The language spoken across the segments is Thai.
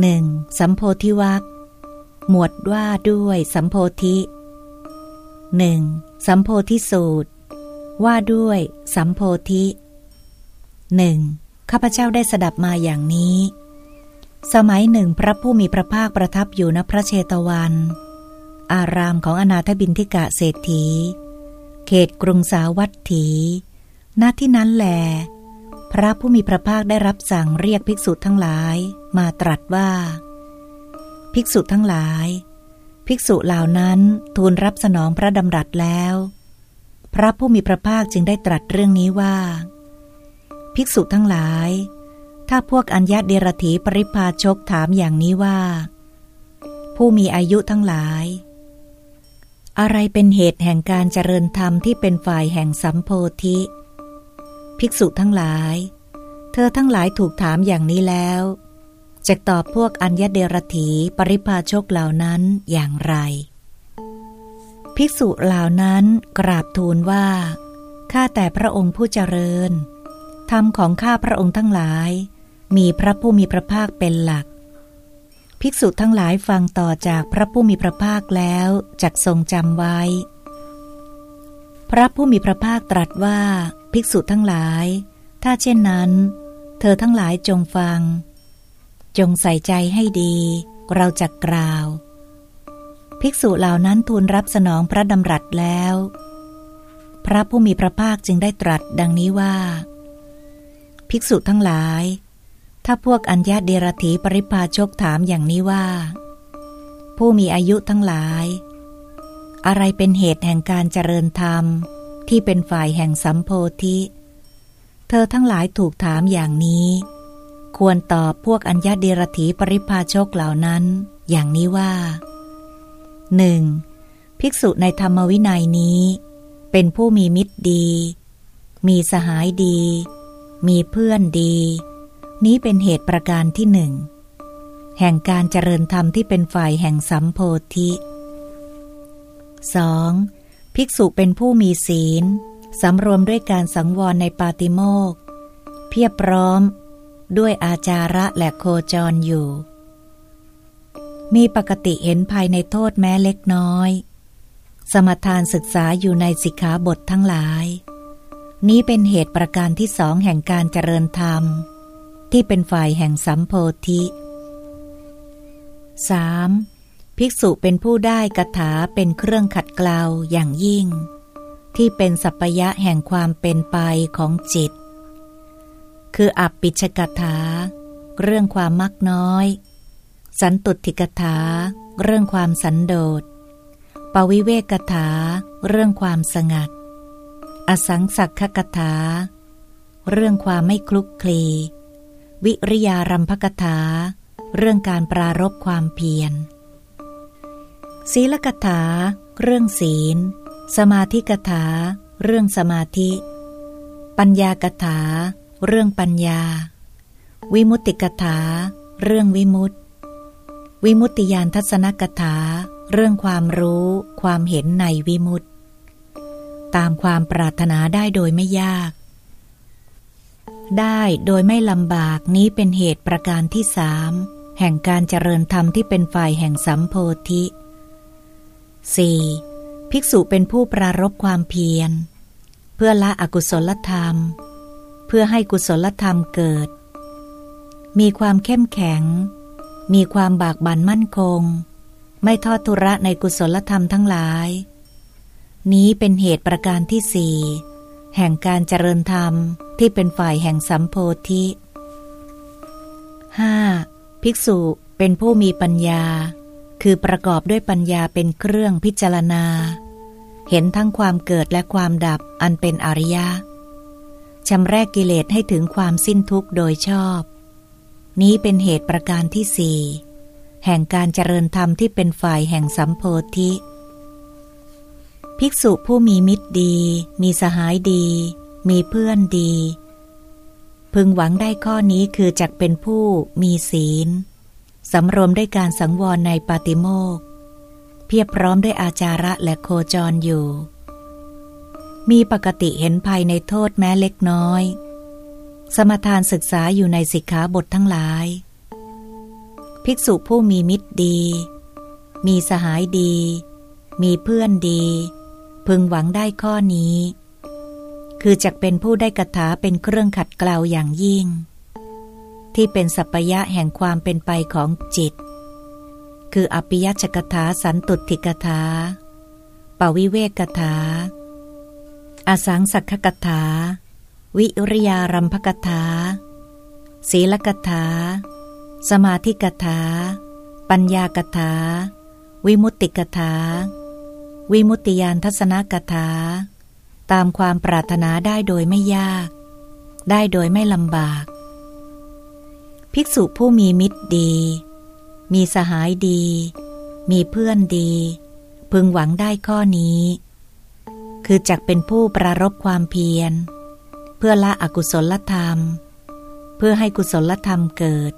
หนึ่งสัมโพธิวักหมวดว่าด้วยสัมโพธิหนึ่งสัมโพธิสูตร ว่าด้วยสัมโพธิหนึ่งข้าพเจ้าได้สดับมาอย่างนี้ สมัยหนึ่งพระผู้มีพระภาคประทับอยู่ณพระเชตวัน อารามของอนาถบินทิกะเศรษฐี เขตกรุงสาวัตถี ณที่นั้นแหล พระผู้มีพระภาคได้รับสั่งเรียกภิกษุทั้งหลายมาตรัสว่า ภิกษุทั้งหลาย ภิกษุเหล่านั้นทูลรับสนองพระดำรัสแล้ว พระผู้มีพระภาคจึงได้ตรัสเรื่องนี้ว่า ภิกษุทั้งหลาย ถ้าพวกอัญญาเดรถีปริพาชกถามอย่างนี้ว่า ผู้มีอายุทั้งหลาย อะไรเป็นเหตุแห่งการเจริญธรรมที่เป็นฝ่ายแห่งสัมโพธิ ภิกษุทั้งหลาย เธอทั้งหลายถูกถามอย่างนี้แล้วจะตอบพวกอัญญเดรถีปริพาชกเหล่านั้นอย่างไร ภิกษุเหล่านั้นกราบทูลว่า ข้าแต่พระองค์ผู้เจริญ ธรรมของข้าพระองค์ทั้งหลาย มีพระผู้มีพระภาคเป็นหลัก ภิกษุทั้งหลายฟังต่อจากพระผู้มีพระภาคแล้วจักทรงจำไว้ พระผู้มีพระภาคตรัสว่า ภิกษุทั้งหลาย ถ้าเช่นนั้น เธอทั้งหลายจงฟัง จงใส่ใจให้ดี เราจะกล่าว ภิกษุเหล่านั้นทูลรับสนองพระดำรัสแล้ว พระผู้มีพระภาคจึงได้ตรัสดังนี้ว่า ภิกษุทั้งหลาย ถ้าพวกอัญญาเดรถีปริพาชกถามอย่างนี้ว่า ผู้มีอายุทั้งหลาย อะไรเป็นเหตุแห่งการเจริญธรรม ที่เป็นฝ่ายแห่งสัมโพธิ เธอทั้งหลายถูกถามอย่างนี้ ควรตอบพวกอัญญาเดรถีปริพาชกเหล่านั้น อย่างนี้ว่าหนึ่งภิกษุในธรรมวินัยนี้ เป็นผู้มีมิตรดี มีสหายดี มีเพื่อนดี นี้เป็นเหตุประการที่หนึ่งแห่งการเจริญธรรมที่เป็นฝ่ายแห่งสัมโพธิ 2. ภิกษุเป็นผู้มีศีล สำรวมด้วยการสังวรในปาติโมกเพียบพร้อม ด้วยอาจาระและโคจรอยู่ มีปกติเห็นภายในโทษแม้เล็กน้อย สมทานศึกษาอยู่ในสิกขาบททั้งหลาย นี้เป็นเหตุประการที่สองแห่งการเจริญธรรม ที่เป็นฝ่ายแห่งสัมโพธิ 3. ภิกษุเป็นผู้ได้กถาเป็นเครื่องขัดเกลาอย่างยิ่ง ที่เป็นสัพยะแห่งความเป็นไปของจิต คืออัปปิชกถา เรื่องความมักน้อย สันตุติกถา เรื่องความสันโดษปวิเวกถา เรื่องความสงัด อสังสักขกถา เรื่องความไม่คลุกคลี วิริยารัมภกถา เรื่องการปรารบความเพียร ศีลกถา เรื่องศีล สมาธิกถา เรื่องสมาธิ ปัญญากถา เรื่องปัญญา วิมุตติกถา เรื่องวิมุตติ วิมุตติยานทัศนกถา เรื่องความรู้ ความเห็นในวิมุตติ ตามความปรารถนาได้โดยไม่ยาก ได้โดยไม่ลำบากนี้เป็นเหตุประการที่สามแห่งการเจริญธรรมที่เป็นฝ่ายแห่งสัมโพธิ 4. ภิกษุเป็นผู้ปรารบความเพียร เพื่อละอกุศลธรรม เพื่อให้กุศลธรรมเกิด มีความเข้มแข็ง มีความบากบั่นมั่นคง ไม่ทอดทุระในกุศลธรรมทั้งหลาย นี้เป็นเหตุประการที่สี่แห่งการเจริญธรรมที่เป็นฝ่ายแห่งสัมโพธิ 5. ภิกษุเป็นผู้มีปัญญา คือประกอบด้วยปัญญาเป็นเครื่องพิจารณา เห็นทั้งความเกิดและความดับอันเป็นอริยะชำแรกกิเลสให้ถึงความสิ้นทุกข์โดยชอบ นี้เป็นเหตุประการที่สี่แห่งการเจริญธรรมที่เป็นฝ่ายแห่งสัมโพธิ ภิกษุผู้มีมิตรดี มีสหายดี มีเพื่อนดี พึงหวังได้ข้อนี้คือจักเป็นผู้มีศีล สำรวมด้วยการสังวรในปาติโมกเพียบพร้อมด้วยอาจาระและโคจรอยู่ มีปกติเห็นภัยในโทษแม้เล็กน้อย สมทานศึกษาอยู่ในสิกขาบททั้งหลาย ภิกษุผู้มีมิตรดี มีสหายดี มีเพื่อนดี พึงหวังได้ข้อนี้ คือจะเป็นผู้ได้กถาเป็นเครื่องขัดเกลาอย่างยิ่ง ที่เป็นสัพยะแห่งความเป็นไปของจิต คืออภิยัชกถาสันตุติกถาปวิเวกถา อสังสักกถา วิริยารัมภกถา ศีลกถา สมาธิกถา ปัญญากถา วิมุตติกถา วิมุตติยานทัศนกถา ตามความปรารถนาได้โดยไม่ยาก ได้โดยไม่ลำบาก ภิกษุผู้มีมิตรดี มีสหายดี มีเพื่อนดี พึงหวังได้ข้อนี้ คือจักเป็นผู้ประรบความเพียร เพื่อละอกุศลธรรม เพื่อให้กุศลธรรมเกิด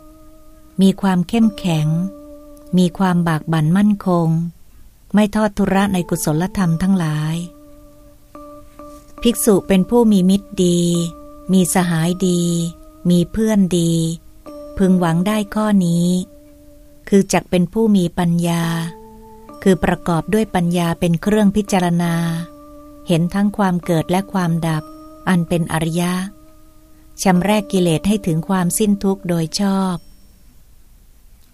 มีความเข้มแข็ง มีความบากบั่นมั่นคง ไม่ทอดทุระในกุศลธรรมทั้งหลาย ภิกษุเป็นผู้มีมิตรดี มีสหายดี มีเพื่อนดี พึงหวังได้ข้อนี้ คือจักเป็นผู้มีปัญญา คือประกอบด้วยปัญญาเป็นเครื่องพิจารณา เห็นทั้งความเกิดและความดับ อันเป็นอริยะชำแรกกิเลสให้ถึงความสิ้นทุกข์โดยชอบ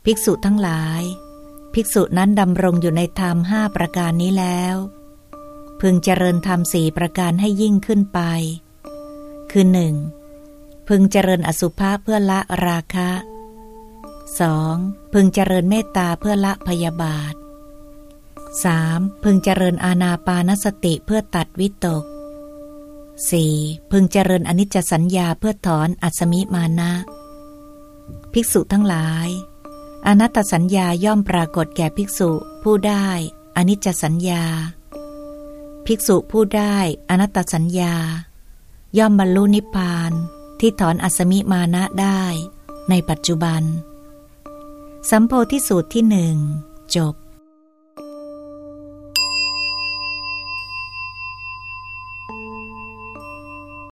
ภิกษุทั้งหลาย ภิกษุนั้นดำรงอยู่ในธรรมห้าประการนี้แล้ว พึงเจริญธรรมสี่ประการให้ยิ่งขึ้นไป คือหนึ่ง พึงเจริญอสุภะเพื่อละราคะ 2. พึงเจริญเมตตาเพื่อละพยาบาท 3. พึงเจริญอาณาปานสติเพื่อตัดวิตก 4. พึงเจริญอนิจจสัญญาเพื่อถอนอัศมิมานะ ภิกษุทั้งหลาย อนัตตสัญญาย่อมปรากฏแก่ภิกษุผู้ได้อนิจจสัญญา ภิกษุผู้ได้อนัตตสัญญา ย่อมบรรลุนิพพาน ที่ถอนอัศมิมานะได้ในปัจจุบัน สัมโพธิสูตรที่หนึ่งจบ